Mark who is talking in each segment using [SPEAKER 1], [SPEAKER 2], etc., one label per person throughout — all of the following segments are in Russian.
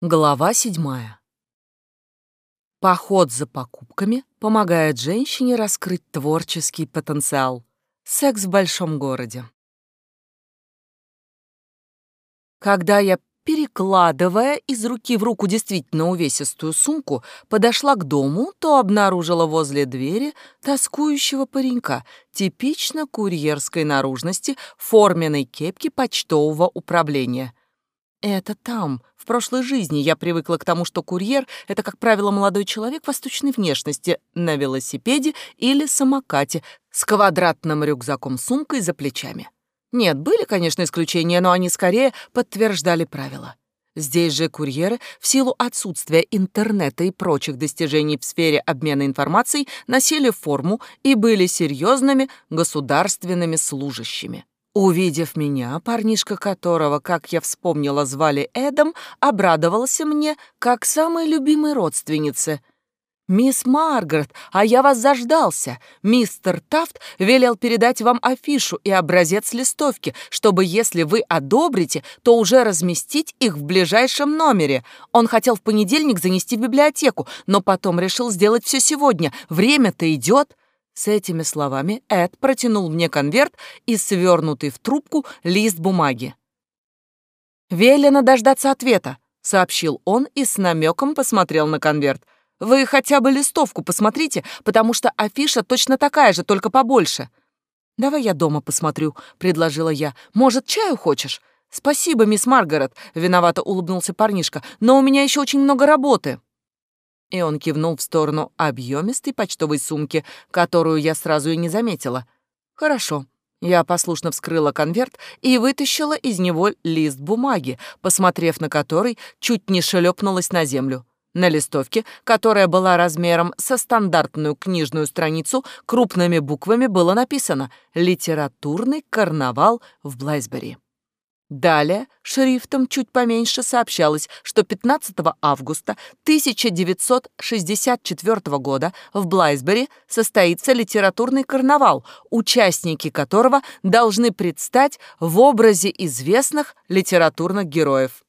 [SPEAKER 1] Глава седьмая. Поход за покупками помогает женщине раскрыть творческий потенциал. Секс в большом городе. Когда я, перекладывая из руки в руку действительно увесистую сумку, подошла к дому, то обнаружила возле двери тоскующего паренька, типично курьерской наружности, форменной кепки почтового управления — это там, в прошлой жизни, я привыкла к тому, что курьер — это, как правило, молодой человек восточной внешности на велосипеде или самокате с квадратным рюкзаком-сумкой за плечами. Нет, были, конечно, исключения, но они скорее подтверждали правила. Здесь же курьеры, в силу отсутствия интернета и прочих достижений в сфере обмена информацией, носили форму и были серьезными государственными служащими. Увидев меня, парнишка которого, как я вспомнила, звали Эдом, обрадовался мне, как самой любимой родственнице. «Мисс Маргарет, а я вас заждался. Мистер Тафт велел передать вам афишу и образец листовки, чтобы, если вы одобрите, то уже разместить их в ближайшем номере. Он хотел в понедельник занести в библиотеку, но потом решил сделать все сегодня. Время-то идет». С этими словами Эд протянул мне конверт и свернутый в трубку лист бумаги. «Велено дождаться ответа», — сообщил он и с намеком посмотрел на конверт. «Вы хотя бы листовку посмотрите, потому что афиша точно такая же, только побольше». «Давай я дома посмотрю», — предложила я. «Может, чаю хочешь?» «Спасибо, мисс Маргарет», — виновато улыбнулся парнишка, «но у меня еще очень много работы». И он кивнул в сторону объемистой почтовой сумки, которую я сразу и не заметила. «Хорошо». Я послушно вскрыла конверт и вытащила из него лист бумаги, посмотрев на который, чуть не шлепнулась на землю. На листовке, которая была размером со стандартную книжную страницу, крупными буквами было написано «Литературный карнавал в Блайсбери». Далее шрифтом чуть поменьше сообщалось, что 15 августа 1964 года в Блайсбери состоится литературный карнавал, участники которого должны предстать в образе известных литературных героев.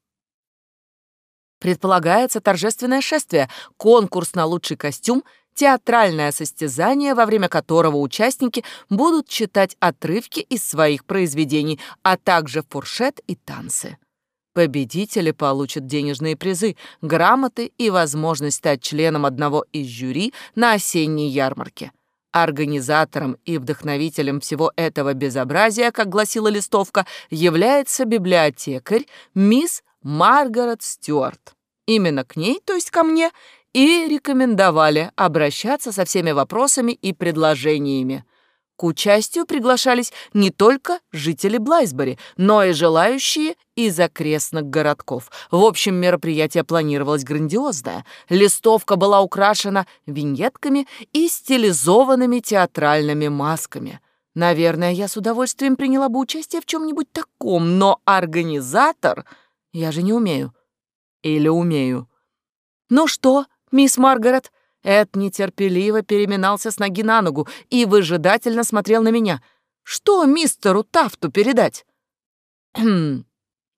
[SPEAKER 1] Предполагается торжественное шествие, конкурс на лучший костюм – театральное состязание, во время которого участники будут читать отрывки из своих произведений, а также фуршет и танцы. Победители получат денежные призы, грамоты и возможность стать членом одного из жюри на осенней ярмарке. Организатором и вдохновителем всего этого безобразия, как гласила листовка, является библиотекарь мисс Маргарет Стюарт. Именно к ней, то есть ко мне, и рекомендовали обращаться со всеми вопросами и предложениями. К участию приглашались не только жители Блайсбери, но и желающие из окрестных городков. В общем, мероприятие планировалось грандиозное. Листовка была украшена виньетками и стилизованными театральными масками. Наверное, я с удовольствием приняла бы участие в чем-нибудь таком, но организатор... Я же не умею. Или умею. «Ну что, «Мисс Маргарет!» Эд нетерпеливо переминался с ноги на ногу и выжидательно смотрел на меня. «Что мистеру Тафту передать?» «Хм...»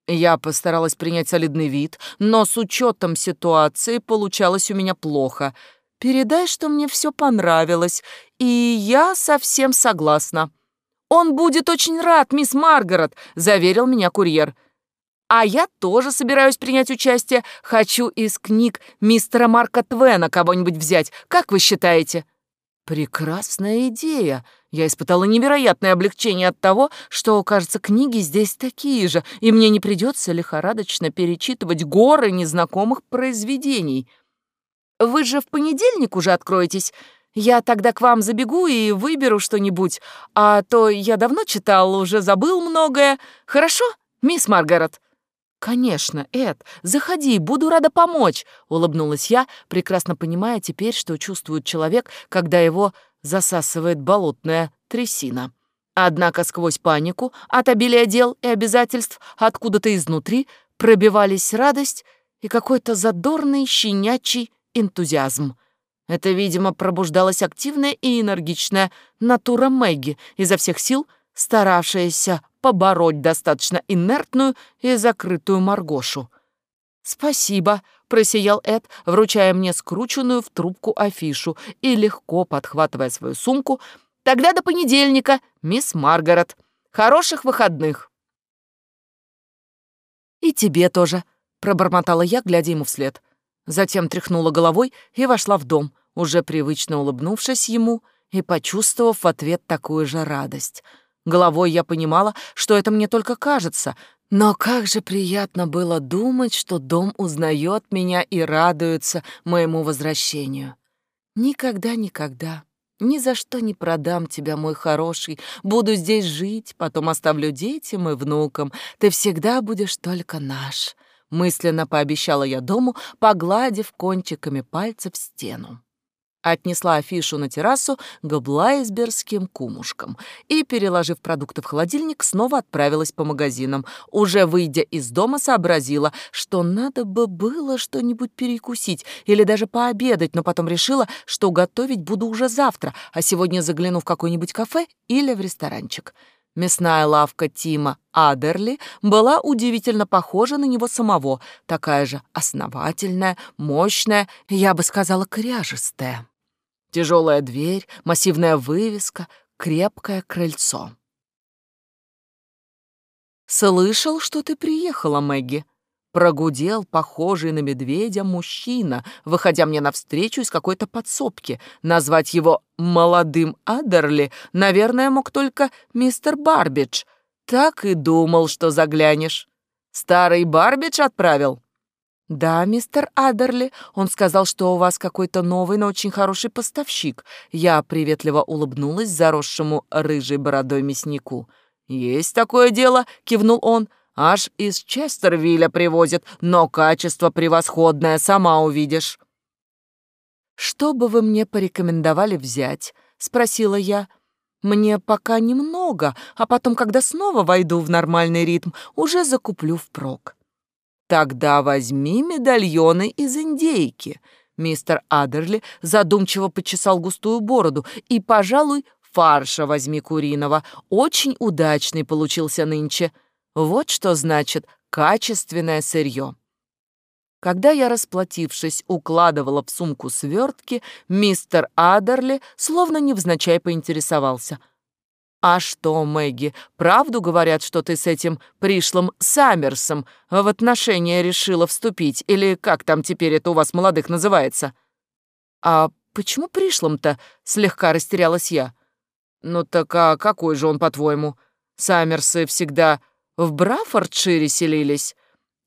[SPEAKER 1] Я постаралась принять солидный вид, но с учетом ситуации получалось у меня плохо. «Передай, что мне все понравилось, и я совсем согласна». «Он будет очень рад, мисс Маргарет», — заверил меня курьер. А я тоже собираюсь принять участие. Хочу из книг мистера Марка Твена кого-нибудь взять. Как вы считаете?» «Прекрасная идея!» Я испытала невероятное облегчение от того, что, кажется, книги здесь такие же, и мне не придется лихорадочно перечитывать горы незнакомых произведений. «Вы же в понедельник уже откроетесь?» Я тогда к вам забегу и выберу что-нибудь, а то я давно читал, уже забыл многое. Хорошо, мисс Маргарет?» «Конечно, Эд, заходи, буду рада помочь», — улыбнулась я, прекрасно понимая теперь, что чувствует человек, когда его засасывает болотная трясина. Однако сквозь панику от обилия дел и обязательств откуда-то изнутри пробивались радость и какой-то задорный щенячий энтузиазм. Это, видимо, пробуждалась активная и энергичная натура Мэгги, изо всех сил старавшаяся побороть достаточно инертную и закрытую Маргошу. «Спасибо», — просиял Эд, вручая мне скрученную в трубку афишу и легко подхватывая свою сумку. «Тогда до понедельника, мисс Маргарет. Хороших выходных!» «И тебе тоже», — пробормотала я, глядя ему вслед. Затем тряхнула головой и вошла в дом, уже привычно улыбнувшись ему и почувствовав в ответ такую же радость. Головой я понимала, что это мне только кажется, но как же приятно было думать, что дом узнает меня и радуется моему возвращению. Никогда-никогда, ни за что не продам тебя, мой хороший. Буду здесь жить, потом оставлю детям и внукам. Ты всегда будешь только наш. Мысленно пообещала я дому, погладив кончиками пальцев стену. Отнесла афишу на террасу к блайсбергским кумушкам и, переложив продукты в холодильник, снова отправилась по магазинам. Уже выйдя из дома, сообразила, что надо бы было что-нибудь перекусить или даже пообедать, но потом решила, что готовить буду уже завтра, а сегодня загляну в какое-нибудь кафе или в ресторанчик. Мясная лавка Тима Адерли была удивительно похожа на него самого, такая же основательная, мощная, я бы сказала, кряжестая. Тяжелая дверь, массивная вывеска, крепкое крыльцо. «Слышал, что ты приехала, Мэгги?» Прогудел похожий на медведя мужчина, выходя мне навстречу из какой-то подсобки. Назвать его «молодым Адерли», наверное, мог только мистер Барбидж. Так и думал, что заглянешь. Старый Барбидж отправил? «Да, мистер Адерли, он сказал, что у вас какой-то новый, но очень хороший поставщик». Я приветливо улыбнулась заросшему рыжей бородой мяснику. «Есть такое дело», — кивнул он. «Аж из Честервилля привозят, но качество превосходное, сама увидишь». «Что бы вы мне порекомендовали взять?» — спросила я. «Мне пока немного, а потом, когда снова войду в нормальный ритм, уже закуплю впрок». Тогда возьми медальоны из индейки. Мистер Адерли задумчиво почесал густую бороду. И, пожалуй, фарша возьми куриного. Очень удачный получился нынче. Вот что значит качественное сырье. Когда я, расплатившись, укладывала в сумку свертки, мистер Адерли словно невзначай поинтересовался — «А что, Мэгги, правду говорят, что ты с этим пришлым Саммерсом в отношения решила вступить, или как там теперь это у вас молодых называется?» «А почему пришлым-то?» — слегка растерялась я. «Ну так а какой же он, по-твоему? Саммерсы всегда в Брафордшире селились?»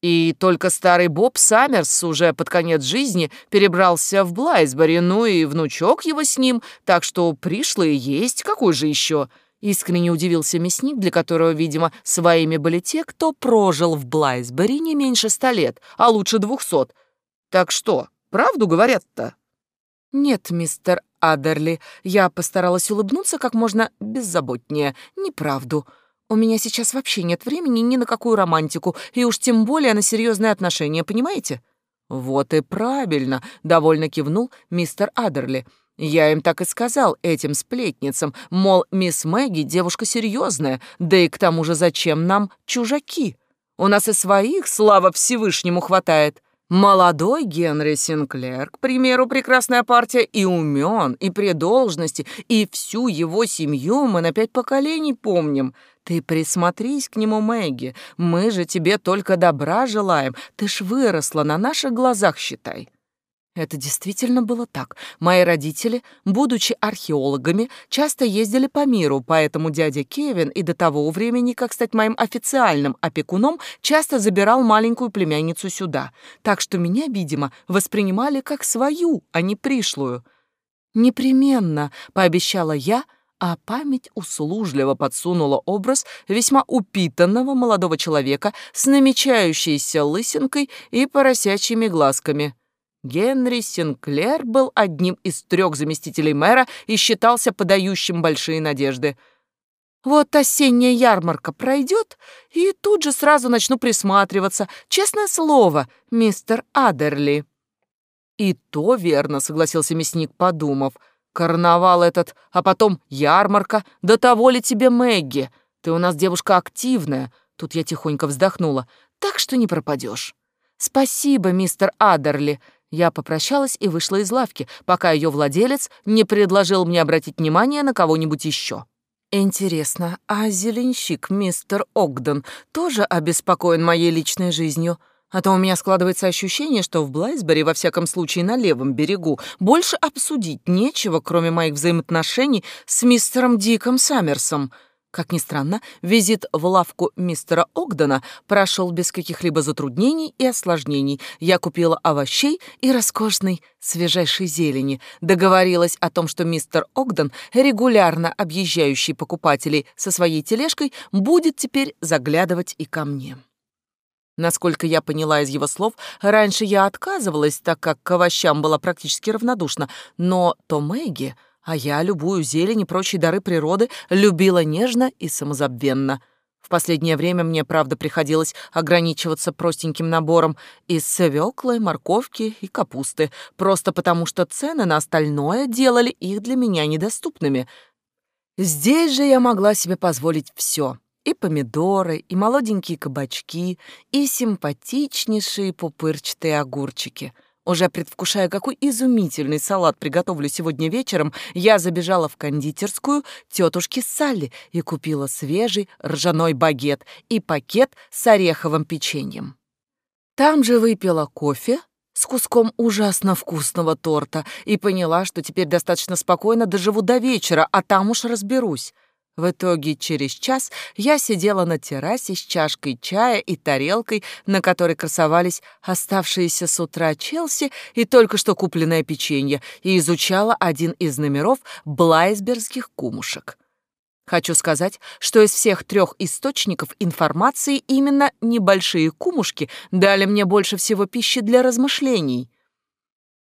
[SPEAKER 1] И только старый Боб Саммерс уже под конец жизни перебрался в Блайсбери, ну и внучок его с ним, так что пришлые есть, какой же еще? Искренне удивился мясник, для которого, видимо, своими были те, кто прожил в Блайсбери не меньше ста лет, а лучше двухсот. Так что, правду говорят-то? Нет, мистер Адерли, я постаралась улыбнуться как можно беззаботнее. Неправду. У меня сейчас вообще нет времени ни на какую романтику, и уж тем более на серьезные отношения, понимаете? Вот и правильно, довольно кивнул мистер Адерли. Я им так и сказал, этим сплетницам, мол, мисс Мэгги девушка серьезная, да и к тому же зачем нам чужаки? У нас и своих, слава Всевышнему, хватает. Молодой Генри Синклер, к примеру, прекрасная партия, и умен, и при должности, и всю его семью мы на пять поколений помним. Ты присмотрись к нему, Мэгги, мы же тебе только добра желаем, ты ж выросла на наших глазах, считай. Это действительно было так. Мои родители, будучи археологами, часто ездили по миру, поэтому дядя Кевин и до того времени, как стать моим официальным опекуном, часто забирал маленькую племянницу сюда. Так что меня, видимо, воспринимали как свою, а не пришлую. «Непременно», — пообещала я, а память услужливо подсунула образ весьма упитанного молодого человека с намечающейся лысинкой и поросячьими глазками — Генри Синклер был одним из трех заместителей мэра и считался подающим большие надежды. Вот осенняя ярмарка пройдет, и тут же сразу начну присматриваться. Честное слово, мистер Адерли. И то верно, согласился мясник, подумав. Карнавал этот, а потом ярмарка. До того ли тебе, Мэгги? Ты у нас девушка активная. Тут я тихонько вздохнула. Так что не пропадешь. «Спасибо, мистер Адерли». Я попрощалась и вышла из лавки, пока ее владелец не предложил мне обратить внимание на кого-нибудь еще. Интересно, а зеленщик мистер Огден тоже обеспокоен моей личной жизнью? А то у меня складывается ощущение, что в Блайсбери, во всяком случае на левом берегу, больше обсудить нечего, кроме моих взаимоотношений с мистером Диком Саммерсом — как ни странно, визит в лавку мистера Огдена прошел без каких-либо затруднений и осложнений. Я купила овощей и роскошной свежайшей зелени. Договорилась о том, что мистер Огден, регулярно объезжающий покупателей со своей тележкой, будет теперь заглядывать и ко мне. Насколько я поняла из его слов, раньше я отказывалась, так как к овощам была практически равнодушна, но то Мэгги а я любую зелень и прочие дары природы любила нежно и самозабвенно. В последнее время мне, правда, приходилось ограничиваться простеньким набором из свеклы, морковки и капусты, просто потому что цены на остальное делали их для меня недоступными. Здесь же я могла себе позволить все. И помидоры, и молоденькие кабачки, и симпатичнейшие пупырчатые огурчики — уже предвкушая, какой изумительный салат приготовлю сегодня вечером, я забежала в кондитерскую тетушки Салли и купила свежий ржаной багет и пакет с ореховым печеньем. Там же выпила кофе с куском ужасно вкусного торта и поняла, что теперь достаточно спокойно доживу до вечера, а там уж разберусь. В итоге через час я сидела на террасе с чашкой чая и тарелкой, на которой красовались оставшиеся с утра Челси и только что купленное печенье, и изучала один из номеров блайсбергских кумушек. Хочу сказать, что из всех трех источников информации именно небольшие кумушки дали мне больше всего пищи для размышлений.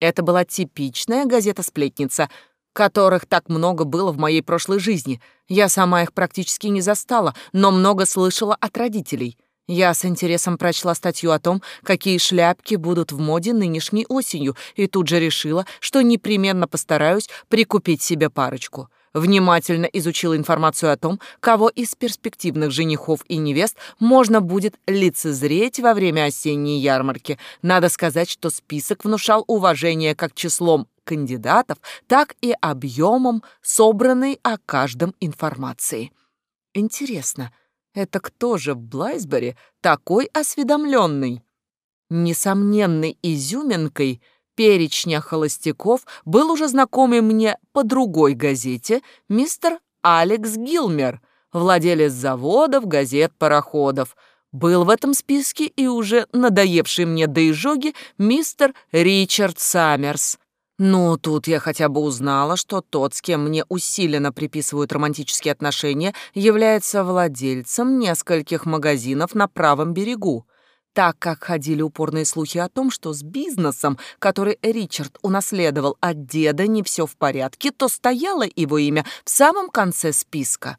[SPEAKER 1] Это была типичная газета-сплетница — которых так много было в моей прошлой жизни. Я сама их практически не застала, но много слышала от родителей. Я с интересом прочла статью о том, какие шляпки будут в моде нынешней осенью, и тут же решила, что непременно постараюсь прикупить себе парочку. Внимательно изучила информацию о том, кого из перспективных женихов и невест можно будет лицезреть во время осенней ярмарки. Надо сказать, что список внушал уважение как числом кандидатов, так и объемом собранной о каждом информации. Интересно, это кто же в Блайсбери такой осведомленный? Несомненной изюминкой перечня холостяков был уже знакомый мне по другой газете мистер Алекс Гилмер, владелец заводов, газет, пароходов. Был в этом списке и уже надоевший мне до изжоги мистер Ричард Саммерс, ну, тут я хотя бы узнала, что тот, с кем мне усиленно приписывают романтические отношения, является владельцем нескольких магазинов на правом берегу. Так как ходили упорные слухи о том, что с бизнесом, который Ричард унаследовал от деда, не все в порядке, то стояло его имя в самом конце списка.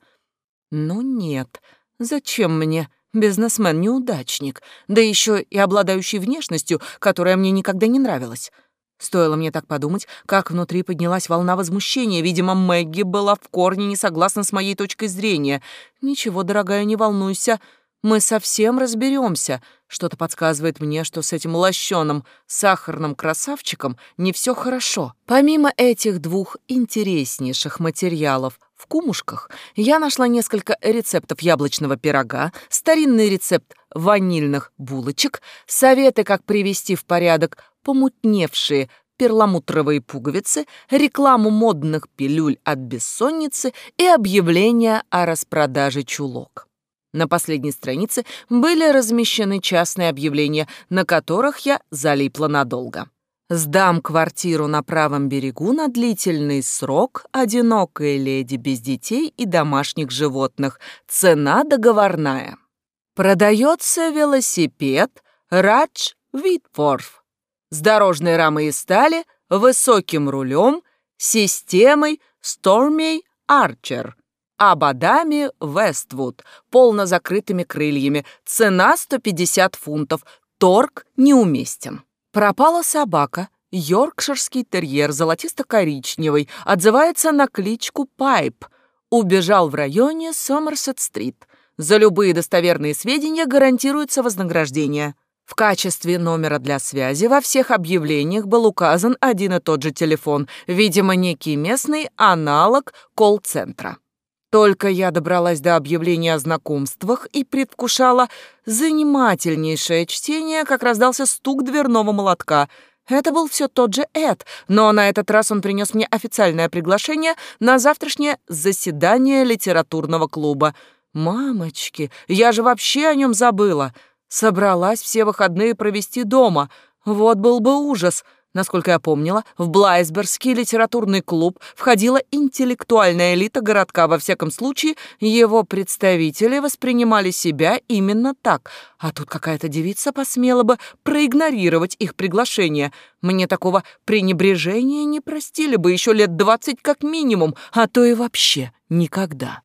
[SPEAKER 1] Ну нет, зачем мне бизнесмен-неудачник, да еще и обладающий внешностью, которая мне никогда не нравилась? Стоило мне так подумать, как внутри поднялась волна возмущения. Видимо, Мэгги была в корне не согласна с моей точкой зрения. «Ничего, дорогая, не волнуйся. Мы совсем разберемся. Что-то подсказывает мне, что с этим лощеным сахарным красавчиком не все хорошо. Помимо этих двух интереснейших материалов в кумушках, я нашла несколько рецептов яблочного пирога, старинный рецепт ванильных булочек, советы, как привести в порядок помутневшие перламутровые пуговицы, рекламу модных пилюль от бессонницы и объявление о распродаже чулок. На последней странице были размещены частные объявления, на которых я залипла надолго. Сдам квартиру на правом берегу на длительный срок, одинокая леди без детей и домашних животных. Цена договорная. Продается велосипед Радж Витфорф с дорожной рамой из стали, высоким рулем, системой Stormy Archer, ободами Westwood, полно закрытыми крыльями, цена 150 фунтов, торг неуместен. Пропала собака, йоркширский терьер золотисто-коричневый, отзывается на кличку Пайп, убежал в районе Сомерсет-стрит. За любые достоверные сведения гарантируется вознаграждение. В качестве номера для связи во всех объявлениях был указан один и тот же телефон, видимо, некий местный аналог колл-центра. Только я добралась до объявления о знакомствах и предвкушала занимательнейшее чтение, как раздался стук дверного молотка. Это был все тот же Эд, но на этот раз он принес мне официальное приглашение на завтрашнее заседание литературного клуба. «Мамочки, я же вообще о нем забыла!» Собралась все выходные провести дома. Вот был бы ужас. Насколько я помнила, в Блайсбергский литературный клуб входила интеллектуальная элита городка. Во всяком случае, его представители воспринимали себя именно так. А тут какая-то девица посмела бы проигнорировать их приглашение. Мне такого пренебрежения не простили бы еще лет двадцать как минимум, а то и вообще никогда.